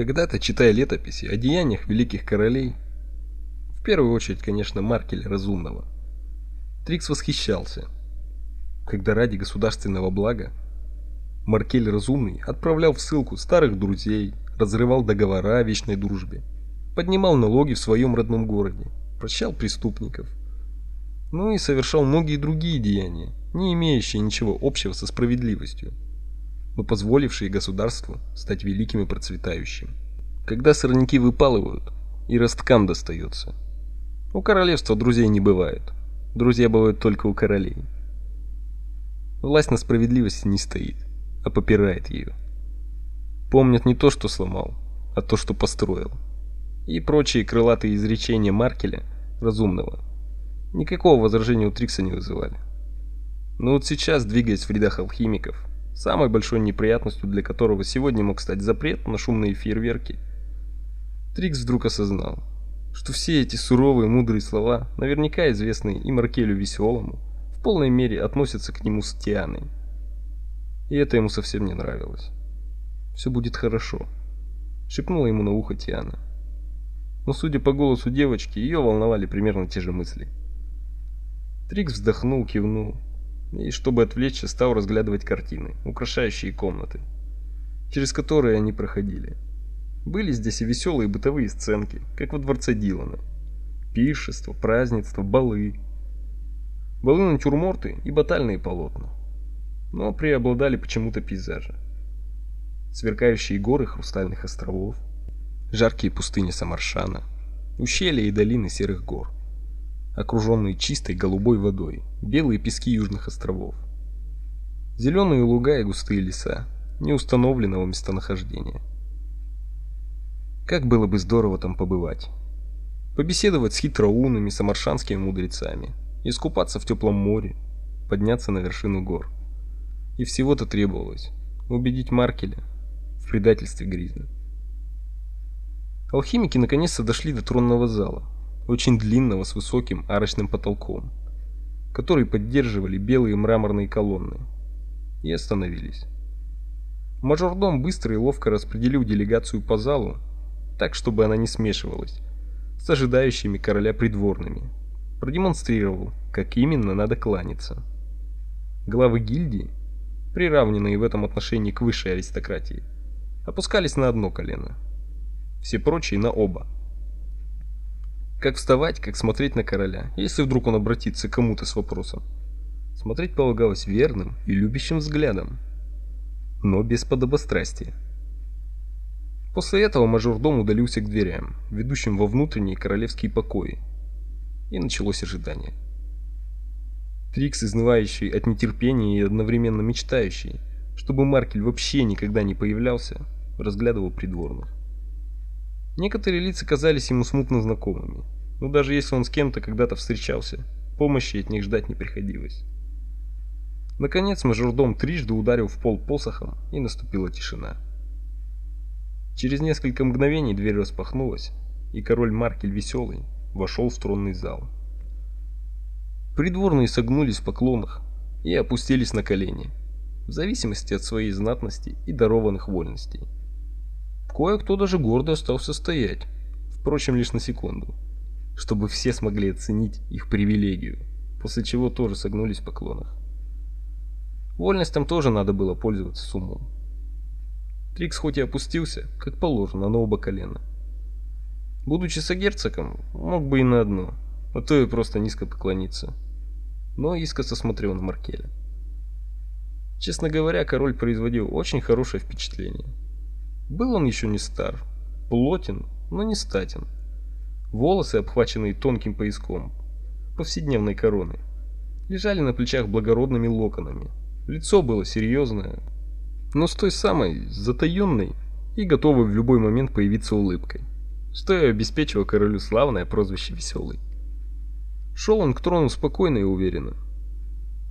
Когда-то, читая летописи о деяниях великих королей, в первую очередь, конечно, Маркеля Разумного, Трикс восхищался, когда ради государственного блага Маркель Разумный отправлял в ссылку старых друзей, разрывал договора о вечной дружбе, поднимал налоги в своем родном городе, прощал преступников, ну и совершал многие другие деяния, не имеющие ничего общего со справедливостью, но позволившие государству стать великим и процветающим. Когда сорняки выпалывают, и росткам достается. У королевства друзей не бывает. Друзья бывают только у королей. Власть на справедливости не стоит, а попирает ее. Помнят не то, что сломал, а то, что построил. И прочие крылатые изречения Маркеля, разумного, никакого возражения у Трикса не вызывали. Но вот сейчас, двигаясь в рядах алхимиков, самой большой неприятностью для которого сегодня мог стать запрет на шумные фейерверки, Трикс вдруг осознал, что все эти суровые мудрые слова, наверняка известные и Маркелю Веселому, в полной мере относятся к нему с Тианой. И это ему совсем не нравилось. «Все будет хорошо», — шепнула ему на ухо Тиана. Но, судя по голосу девочки, ее волновали примерно те же мысли. Трикс вздохнул, кивнул, и, чтобы отвлечься, стал разглядывать картины, украшающие комнаты, через которые они проходили. Были здесь и веселые бытовые сценки, как во дворце Дилана. Пиршества, празднества, балы. Балы натюрморты и батальные полотна. Но преобладали почему-то пейзажи. Сверкающие горы хрустальных островов, жаркие пустыни Самаршана, ущелья и долины серых гор, окруженные чистой голубой водой, белые пески южных островов. Зеленые луга и густые леса, неустановленного местонахождения. Как было бы здорово там побывать. Побеседовать с хитроумными самаршанскими мудрецами, искупаться в теплом море, подняться на вершину гор. И всего-то требовалось убедить Маркеля в предательстве Гризли. Алхимики наконец-то дошли до тронного зала, очень длинного с высоким арочным потолком, который поддерживали белые мраморные колонны, и остановились. Мажордом быстро и ловко распределил делегацию по залу так, чтобы она не смешивалась с ожидающими короля придворными. Продемонстрировал, как именно надо кланяться. Главы гильдии, приравненные в этом отношении к высшей аристократии, опускались на одно колено. Все прочие на оба. Как вставать, как смотреть на короля, если вдруг он обратится к кому-то с вопросом. Смотреть полагалось верным и любящим взглядом, но без подобострастия. После этого мажордом удалился к дверям, ведущим во внутренние королевские покои. И началось ожидание. Трикс, изнывающий от нетерпения и одновременно мечтающий, чтобы Маркель вообще никогда не появлялся, разглядывал придворных. Некоторые лица казались ему смутно знакомыми, но даже если он с кем-то когда-то встречался, помощи от них ждать не приходилось. Наконец мажордом трижды ударил в пол посохом, и наступила тишина. Через несколько мгновений дверь распахнулась, и король Маркель Веселый вошел в тронный зал. Придворные согнулись в поклонах и опустились на колени, в зависимости от своей знатности и дарованных вольностей. Кое-кто даже гордо остался стоять, впрочем, лишь на секунду, чтобы все смогли оценить их привилегию, после чего тоже согнулись в поклонах. Вольностям тоже надо было пользоваться с умом. Трикс хоть и опустился, как положено, на оба колена. Будучи сагерцогом, мог бы и на одно, а то и просто низко поклониться. Но искоса смотрел на Маркеля. Честно говоря, король производил очень хорошее впечатление. Был он еще не стар, плотен, но не статен. Волосы, обхваченные тонким пояском, повседневной короной, лежали на плечах благородными локонами. Лицо было серьезное, но с той самой затаенной и готовой в любой момент появиться улыбкой, что и обеспечило королю славное прозвище Веселый. Шел он к трону спокойно и уверенно.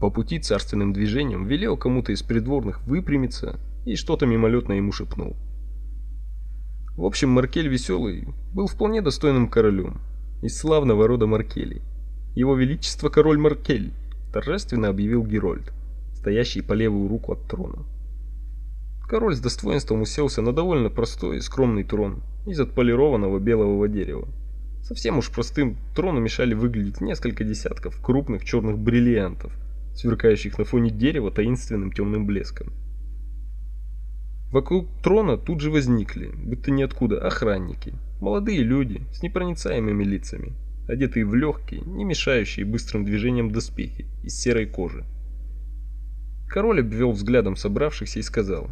По пути царственным движением велел кому-то из придворных выпрямиться и что-то мимолетно ему шепнул. В общем, Маркель Веселый был вполне достойным королем из славного рода Маркелей. Его величество король Маркель торжественно объявил Герольд, стоящий по левую руку от трона. Король с достоинством уселся на довольно простой и скромный трон из отполированного белого дерева. Совсем уж простым трону мешали выглядеть несколько десятков крупных черных бриллиантов, сверкающих на фоне дерева таинственным темным блеском. Вокруг трона тут же возникли, будто ниоткуда, охранники, молодые люди с непроницаемыми лицами, одетые в легкие, не мешающие быстрым движениям доспехи из серой кожи. Король обвел взглядом собравшихся и сказал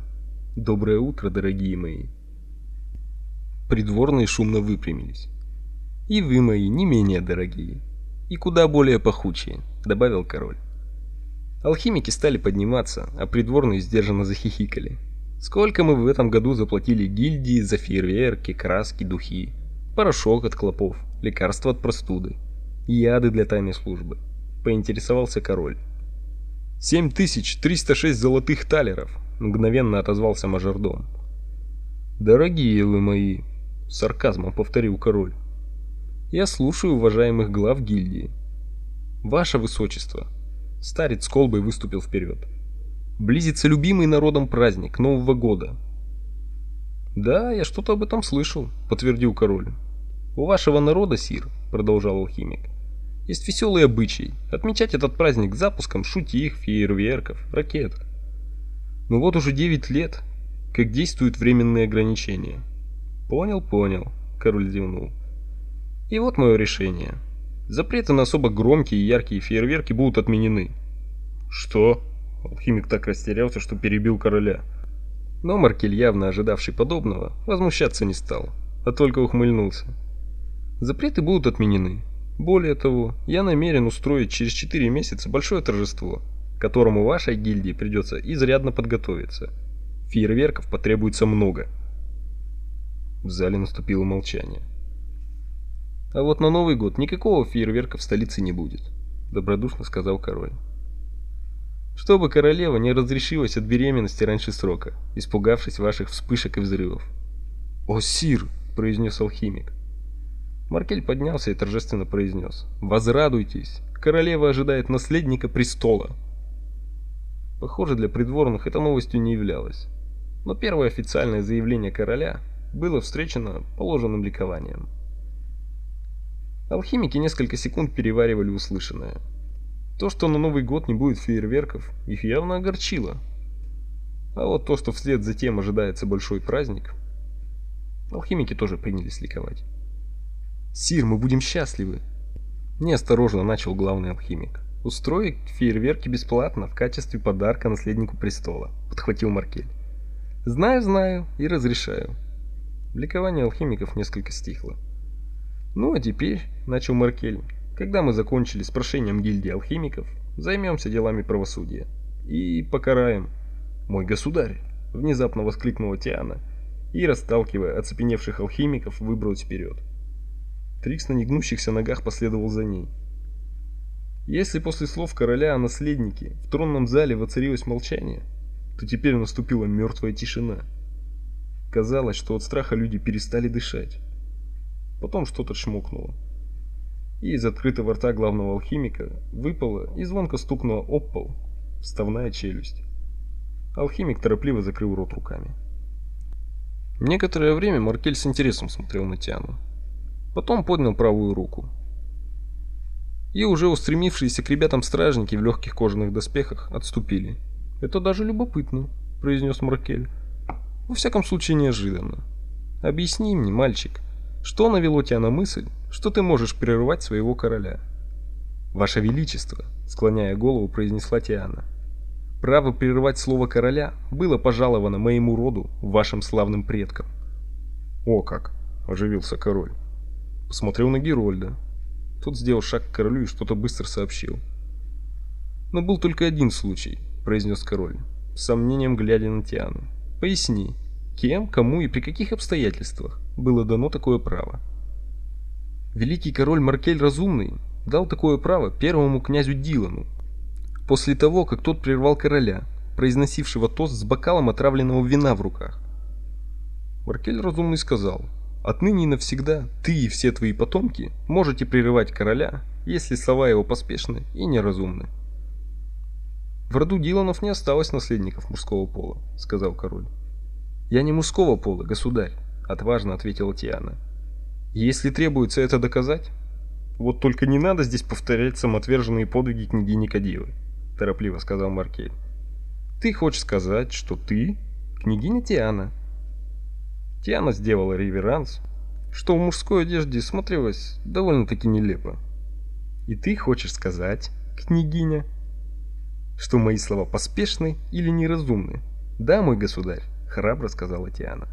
«Доброе утро, дорогие мои». Придворные шумно выпрямились. «И вы мои не менее дорогие, и куда более пахучие», — добавил король. Алхимики стали подниматься, а придворные сдержанно захихикали. Сколько мы в этом году заплатили гильдии за фейерверки, краски, духи, порошок от клопов, лекарства от простуды, яды для тайной службы? Поинтересовался король. «Семь тысяч триста шесть золотых талеров», — мгновенно отозвался мажордом. «Дорогие вы мои», — сарказмом повторил король. «Я слушаю уважаемых глав гильдии». «Ваше высочество», — старец с колбой выступил вперед. Близится любимый народом праздник Нового года. Да, я что-то об этом слышал, подтвердил король. У вашего народа, сир, продолжал алхимик, есть веселый обычай отмечать этот праздник запуском шутих, фейерверков, ракет. Но вот уже 9 лет, как действуют временные ограничения. Понял, понял, король зевнул. И вот мое решение. Запреты на особо громкие и яркие фейерверки будут отменены. Что? Алхимик так растерялся, что перебил короля. Но Маркель, явно ожидавший подобного, возмущаться не стал, а только ухмыльнулся. Запреты будут отменены. Более того, я намерен устроить через 4 месяца большое торжество, к которому вашей гильдии придется изрядно подготовиться. Фейерверков потребуется много. В зале наступило молчание. А вот на Новый год никакого фейерверка в столице не будет, добродушно сказал король чтобы королева не разрешилась от беременности раньше срока, испугавшись ваших вспышек и взрывов. «О, сир!» – произнес алхимик. Маркель поднялся и торжественно произнес. «Возрадуйтесь! Королева ожидает наследника престола!» Похоже, для придворных это новостью не являлось. Но первое официальное заявление короля было встречено положенным ликованием. Алхимики несколько секунд переваривали услышанное – то, что на Новый год не будет фейерверков, их явно огорчило. А вот то, что вслед за тем ожидается большой праздник, алхимики тоже принялись ликовать. «Сир, мы будем счастливы!» Неосторожно начал главный алхимик. «Устроить фейерверки бесплатно в качестве подарка наследнику престола», — подхватил Маркель. «Знаю, знаю и разрешаю». Ликование алхимиков несколько стихло. «Ну а теперь», — начал Маркель, когда мы закончили с прошением гильдии алхимиков, займемся делами правосудия. И покараем. Мой государь, внезапно воскликнула Тиана и, расталкивая оцепеневших алхимиков, выбралась вперед. Трикс на негнущихся ногах последовал за ней. Если после слов короля о наследнике в тронном зале воцарилось молчание, то теперь наступила мертвая тишина. Казалось, что от страха люди перестали дышать. Потом что-то шмокнуло и из открытого рта главного алхимика выпала и звонко стукнула об пол вставная челюсть. Алхимик торопливо закрыл рот руками. Некоторое время Маркель с интересом смотрел на Тиану. Потом поднял правую руку. И уже устремившиеся к ребятам стражники в легких кожаных доспехах отступили. «Это даже любопытно», — произнес Маркель. «Во всяком случае неожиданно. Объясни мне, мальчик, что навело тебя на мысль, что ты можешь прервать своего короля? Ваше величество, склоняя голову, произнесла Тиана. Право прервать слово короля было пожаловано моему роду, вашим славным предкам. О как, оживился король. Посмотрел на Герольда. Тот сделал шаг к королю и что-то быстро сообщил. Но был только один случай, произнес король, с сомнением глядя на Тиану. Поясни, кем, кому и при каких обстоятельствах было дано такое право. Великий король Маркель Разумный дал такое право первому князю Дилану, после того, как тот прервал короля, произносившего тост с бокалом отравленного вина в руках. Маркель Разумный сказал, «Отныне и навсегда ты и все твои потомки можете прерывать короля, если слова его поспешны и неразумны». «В роду Диланов не осталось наследников мужского пола», — сказал король. Я не мужского пола, государь, отважно ответила Тиана. Если требуется это доказать, вот только не надо здесь повторять самоотверженные подвиги княгини Кадивы, торопливо сказал Маркель. Ты хочешь сказать, что ты княгиня Тиана? Тиана сделала реверанс, что в мужской одежде смотрелось довольно-таки нелепо. И ты хочешь сказать, княгиня, что мои слова поспешны или неразумны? Да, мой государь, храбро сказала Тиана.